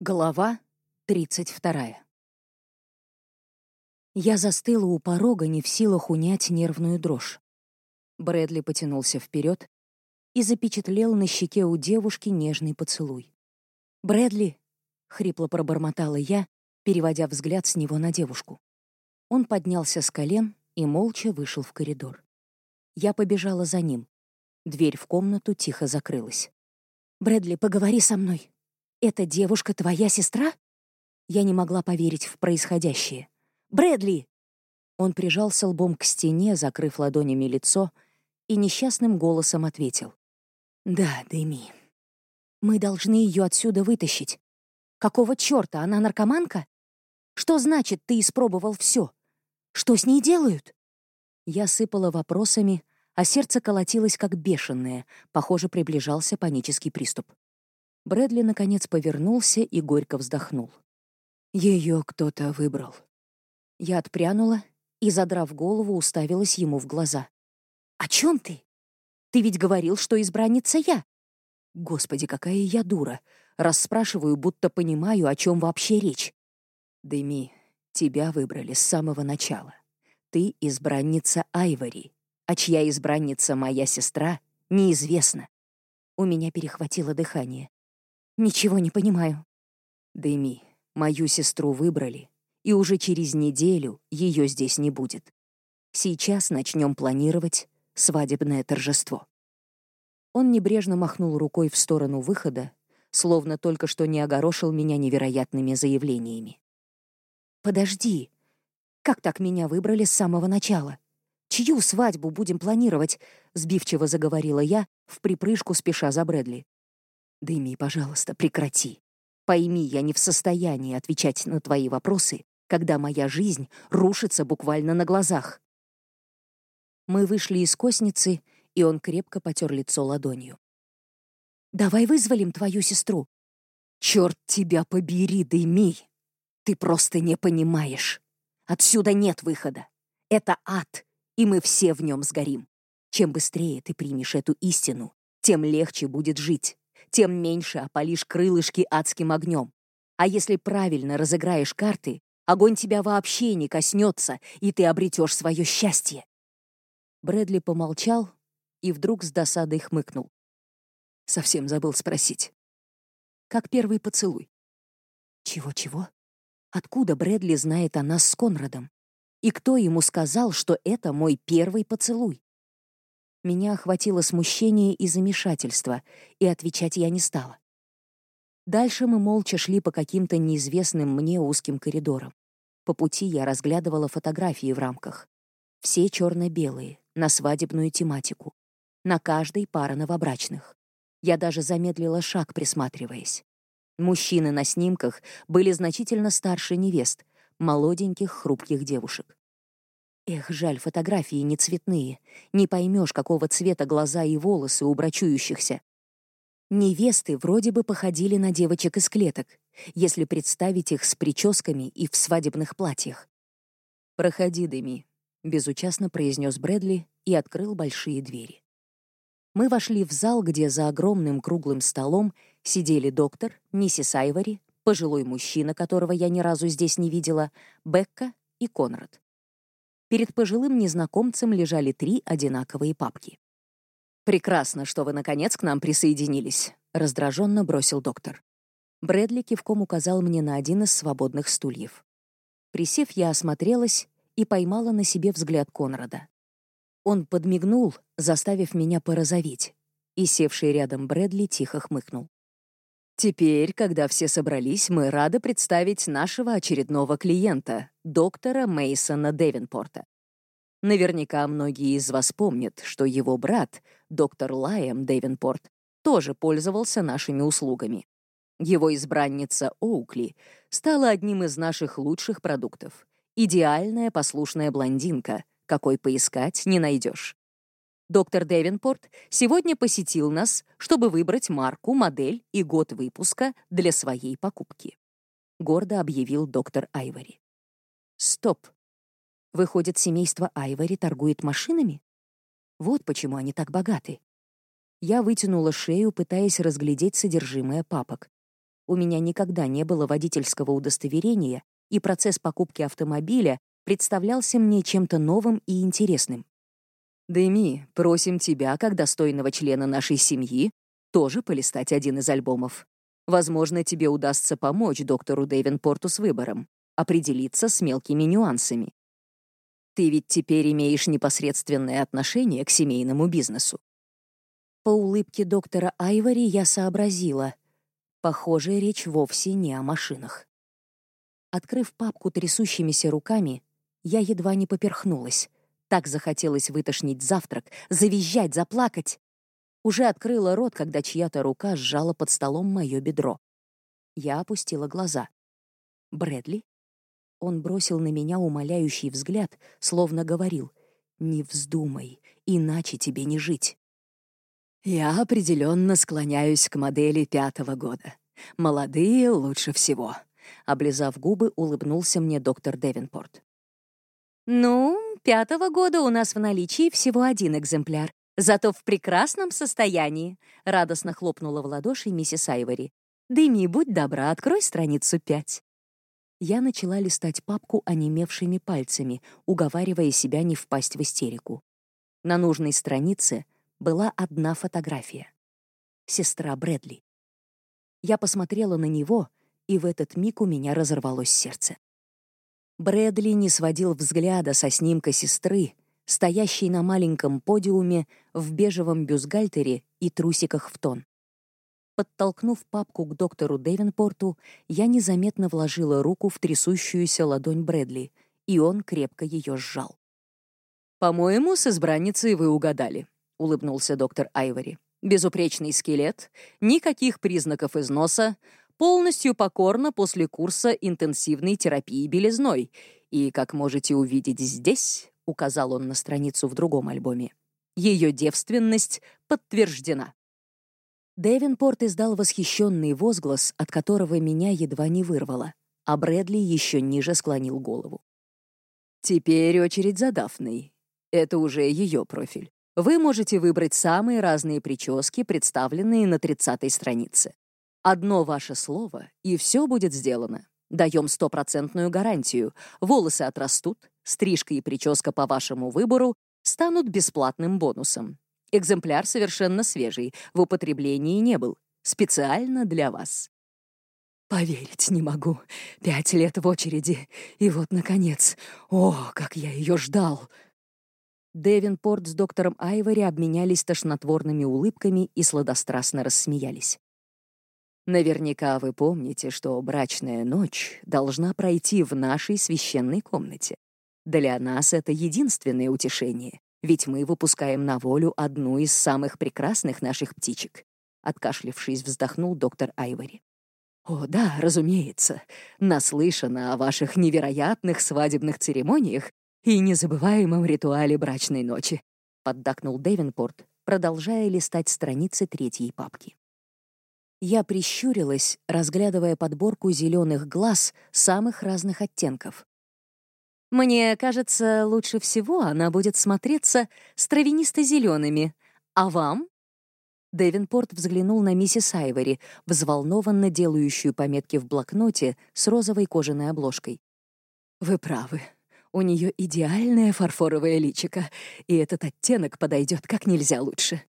Глава 32. Я застыла у порога, не в силах унять нервную дрожь. Брэдли потянулся вперед и запечатлел на щеке у девушки нежный поцелуй. «Брэдли!» — хрипло пробормотала я, переводя взгляд с него на девушку. Он поднялся с колен и молча вышел в коридор. Я побежала за ним. Дверь в комнату тихо закрылась. «Брэдли, поговори со мной!» «Эта девушка твоя сестра?» Я не могла поверить в происходящее. «Брэдли!» Он прижался лбом к стене, закрыв ладонями лицо, и несчастным голосом ответил. «Да, Дэми. Мы должны ее отсюда вытащить. Какого чёрта, она наркоманка? Что значит, ты испробовал все? Что с ней делают?» Я сыпала вопросами, а сердце колотилось как бешеное, похоже, приближался панический приступ. Брэдли, наконец, повернулся и горько вздохнул. Ее кто-то выбрал. Я отпрянула и, задрав голову, уставилась ему в глаза. «О чем ты? Ты ведь говорил, что избранница я!» Господи, какая я дура! Расспрашиваю, будто понимаю, о чем вообще речь. Дэми, тебя выбрали с самого начала. Ты избранница Айвори, а чья избранница моя сестра, неизвестно. У меня перехватило дыхание. Ничего не понимаю. Дэми, мою сестру выбрали, и уже через неделю ее здесь не будет. Сейчас начнем планировать свадебное торжество. Он небрежно махнул рукой в сторону выхода, словно только что не огорошил меня невероятными заявлениями. «Подожди, как так меня выбрали с самого начала? Чью свадьбу будем планировать?» — сбивчиво заговорила я, в припрыжку спеша за Брэдли. Дэми, пожалуйста, прекрати. Пойми, я не в состоянии отвечать на твои вопросы, когда моя жизнь рушится буквально на глазах. Мы вышли из косницы, и он крепко потер лицо ладонью. «Давай вызволим твою сестру». «Черт тебя побери, Дэми! Ты просто не понимаешь. Отсюда нет выхода. Это ад, и мы все в нем сгорим. Чем быстрее ты примешь эту истину, тем легче будет жить тем меньше опалишь крылышки адским огнем. А если правильно разыграешь карты, огонь тебя вообще не коснется, и ты обретешь свое счастье. Брэдли помолчал и вдруг с досадой хмыкнул. Совсем забыл спросить. Как первый поцелуй? Чего-чего? Откуда Брэдли знает о нас с Конрадом? И кто ему сказал, что это мой первый поцелуй? Меня охватило смущение и замешательство, и отвечать я не стала. Дальше мы молча шли по каким-то неизвестным мне узким коридорам. По пути я разглядывала фотографии в рамках. Все черно-белые, на свадебную тематику. На каждой пара новобрачных. Я даже замедлила шаг, присматриваясь. Мужчины на снимках были значительно старше невест, молоденьких, хрупких девушек. Эх, жаль, фотографии не цветные. Не поймешь, какого цвета глаза и волосы у брачующихся. Невесты вроде бы походили на девочек из клеток, если представить их с прическами и в свадебных платьях. «Проходи, Деми», — безучастно произнес Брэдли и открыл большие двери. Мы вошли в зал, где за огромным круглым столом сидели доктор, миссис Айвори, пожилой мужчина, которого я ни разу здесь не видела, Бекка и Конрад. Перед пожилым незнакомцем лежали три одинаковые папки. «Прекрасно, что вы, наконец, к нам присоединились», — раздраженно бросил доктор. Брэдли кивком указал мне на один из свободных стульев. Присев, я осмотрелась и поймала на себе взгляд Конрада. Он подмигнул, заставив меня порозоветь, и севший рядом Брэдли тихо хмыкнул. Теперь, когда все собрались, мы рады представить нашего очередного клиента, доктора Мейсона Девинпорта. Наверняка многие из вас помнят, что его брат, доктор Лайем Девинпорт, тоже пользовался нашими услугами. Его избранница Оукли стала одним из наших лучших продуктов. Идеальная послушная блондинка, какой поискать не найдешь. Доктор Девинпорт сегодня посетил нас, чтобы выбрать марку, модель и год выпуска для своей покупки. Гордо объявил доктор Айвори. Стоп. Выходит, семейство Айвори торгует машинами? Вот почему они так богаты. Я вытянула шею, пытаясь разглядеть содержимое папок. У меня никогда не было водительского удостоверения, и процесс покупки автомобиля представлялся мне чем-то новым и интересным. «Дэми, просим тебя, как достойного члена нашей семьи, тоже полистать один из альбомов. Возможно, тебе удастся помочь доктору Дэвенпорту с выбором, определиться с мелкими нюансами. Ты ведь теперь имеешь непосредственное отношение к семейному бизнесу. По улыбке доктора Айвори я сообразила. Похоже, речь вовсе не о машинах. Открыв папку трясущимися руками, я едва не поперхнулась. Так захотелось вытошнить завтрак, завизжать, заплакать. Уже открыла рот, когда чья-то рука сжала под столом мое бедро. Я опустила глаза. «Брэдли?» Он бросил на меня умоляющий взгляд, словно говорил, «Не вздумай, иначе тебе не жить». Я определенно склоняюсь к модели пятого года. Молодые лучше всего. Облизав губы, улыбнулся мне доктор Девинпорт. «Ну, пятого года у нас в наличии всего один экземпляр, зато в прекрасном состоянии», — радостно хлопнула в ладоши миссис Айвори. «Дыми, будь добра, открой страницу пять». Я начала листать папку онемевшими пальцами, уговаривая себя не впасть в истерику. На нужной странице была одна фотография. Сестра Брэдли. Я посмотрела на него, и в этот миг у меня разорвалось сердце. Брэдли не сводил взгляда со снимка сестры, стоящей на маленьком подиуме в бежевом бюстгальтере и трусиках в тон. Подтолкнув папку к доктору Дэвенпорту, я незаметно вложила руку в трясущуюся ладонь Брэдли, и он крепко ее сжал. «По-моему, с избранницей вы угадали», — улыбнулся доктор Айвори. «Безупречный скелет, никаких признаков износа, полностью покорна после курса интенсивной терапии белизной. И, как можете увидеть здесь, указал он на страницу в другом альбоме, ее девственность подтверждена. Дэвенпорт издал восхищенный возглас, от которого меня едва не вырвало, а Брэдли еще ниже склонил голову. Теперь очередь за Дафной. Это уже ее профиль. Вы можете выбрать самые разные прически, представленные на 30-й странице. Одно ваше слово, и все будет сделано. Даем стопроцентную гарантию. Волосы отрастут, стрижка и прическа по вашему выбору станут бесплатным бонусом. Экземпляр совершенно свежий, в употреблении не был. Специально для вас. Поверить не могу. Пять лет в очереди. И вот, наконец. О, как я ее ждал. Девинпорт с доктором Айвори обменялись тошнотворными улыбками и сладострастно рассмеялись. Наверняка вы помните, что брачная ночь должна пройти в нашей священной комнате. Для нас это единственное утешение, ведь мы выпускаем на волю одну из самых прекрасных наших птичек. Откашлившись, вздохнул доктор Айвори. «О, да, разумеется. Наслышана о ваших невероятных свадебных церемониях и незабываемом ритуале брачной ночи», — поддакнул Дэвенпорт, продолжая листать страницы третьей папки. Я прищурилась, разглядывая подборку зеленых глаз самых разных оттенков. Мне кажется, лучше всего она будет смотреться с травянисто-зелеными. А вам? Дэвинпорт взглянул на миссис Айвори, взволнованно делающую пометки в блокноте с розовой кожаной обложкой. «Вы правы. У нее идеальное фарфоровое личико, и этот оттенок подойдет как нельзя лучше».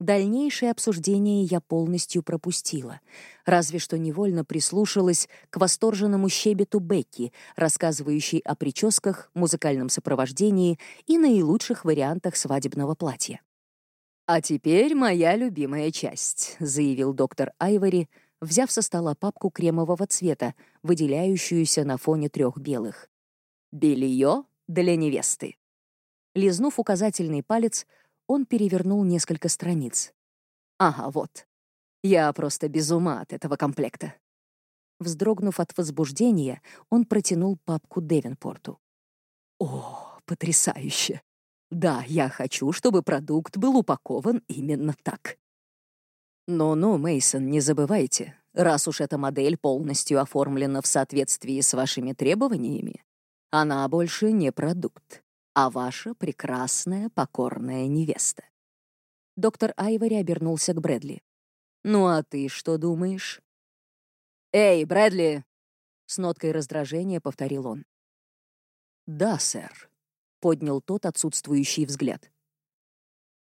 Дальнейшее обсуждение я полностью пропустила, разве что невольно прислушалась к восторженному щебету Бекки, рассказывающей о прическах, музыкальном сопровождении и наилучших вариантах свадебного платья. «А теперь моя любимая часть», — заявил доктор Айвори, взяв со стола папку кремового цвета, выделяющуюся на фоне трех белых. «Белье для невесты». Лизнув указательный палец, он перевернул несколько страниц. «Ага, вот. Я просто без ума от этого комплекта». Вздрогнув от возбуждения, он протянул папку Девинпорту. «О, потрясающе! Да, я хочу, чтобы продукт был упакован именно так». «Ну-ну, Мейсон, не забывайте, раз уж эта модель полностью оформлена в соответствии с вашими требованиями, она больше не продукт а ваша прекрасная покорная невеста». Доктор Айвори обернулся к Брэдли. «Ну а ты что думаешь?» «Эй, Брэдли!» — с ноткой раздражения повторил он. «Да, сэр», — поднял тот отсутствующий взгляд.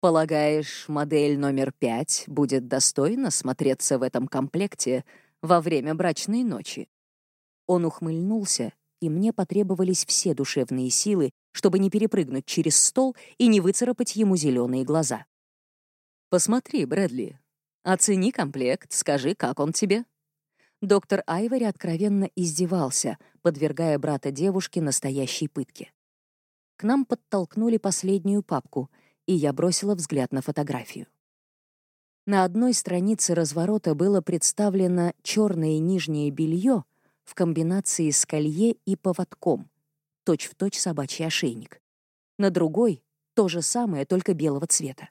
«Полагаешь, модель номер пять будет достойно смотреться в этом комплекте во время брачной ночи?» Он ухмыльнулся, и мне потребовались все душевные силы, чтобы не перепрыгнуть через стол и не выцарапать ему зеленые глаза. «Посмотри, Брэдли. Оцени комплект, скажи, как он тебе?» Доктор Айвори откровенно издевался, подвергая брата девушки настоящей пытке. К нам подтолкнули последнюю папку, и я бросила взгляд на фотографию. На одной странице разворота было представлено черное нижнее белье в комбинации с колье и поводком, точь-в-точь точь собачий ошейник. На другой — то же самое, только белого цвета.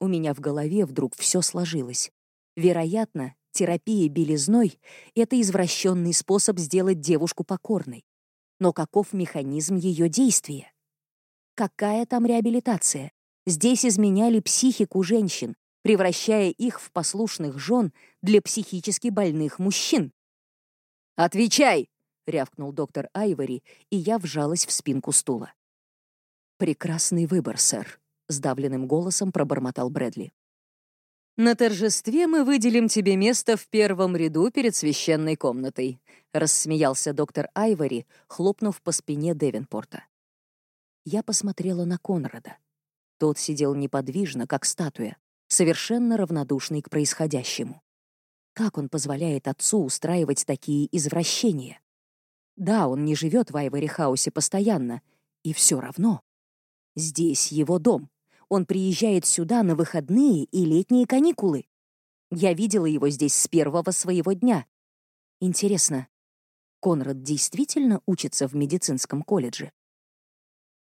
У меня в голове вдруг все сложилось. Вероятно, терапия белизной — это извращенный способ сделать девушку покорной. Но каков механизм ее действия? Какая там реабилитация? Здесь изменяли психику женщин, превращая их в послушных жен для психически больных мужчин. «Отвечай!» — рявкнул доктор Айвори, и я вжалась в спинку стула. «Прекрасный выбор, сэр», — сдавленным голосом пробормотал Брэдли. «На торжестве мы выделим тебе место в первом ряду перед священной комнатой», — рассмеялся доктор Айвори, хлопнув по спине Девинпорта. Я посмотрела на Конрада. Тот сидел неподвижно, как статуя, совершенно равнодушный к происходящему. Как он позволяет отцу устраивать такие извращения? Да, он не живет в Айвори-хаусе постоянно, и все равно. Здесь его дом. Он приезжает сюда на выходные и летние каникулы. Я видела его здесь с первого своего дня. Интересно, Конрад действительно учится в медицинском колледже?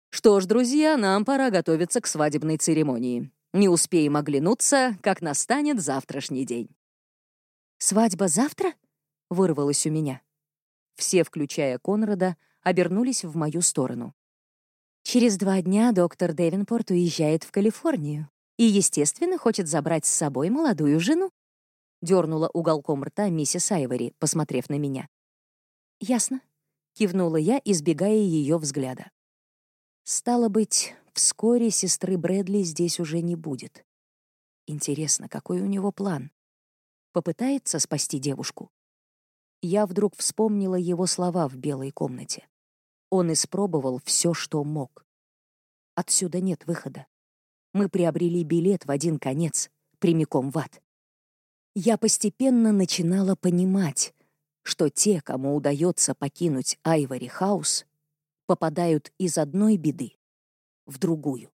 Что ж, друзья, нам пора готовиться к свадебной церемонии. Не успеем оглянуться, как настанет завтрашний день. «Свадьба завтра?» — вырвалось у меня. Все, включая Конрада, обернулись в мою сторону. Через два дня доктор Девинпорт уезжает в Калифорнию и, естественно, хочет забрать с собой молодую жену. Дернула уголком рта миссис Айвори, посмотрев на меня. «Ясно», — кивнула я, избегая ее взгляда. «Стало быть, вскоре сестры Брэдли здесь уже не будет. Интересно, какой у него план? Попытается спасти девушку. Я вдруг вспомнила его слова в белой комнате. Он испробовал все, что мог. Отсюда нет выхода. Мы приобрели билет в один конец, прямиком в ад. Я постепенно начинала понимать, что те, кому удается покинуть Айвори Хаус, попадают из одной беды в другую.